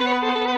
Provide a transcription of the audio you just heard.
Música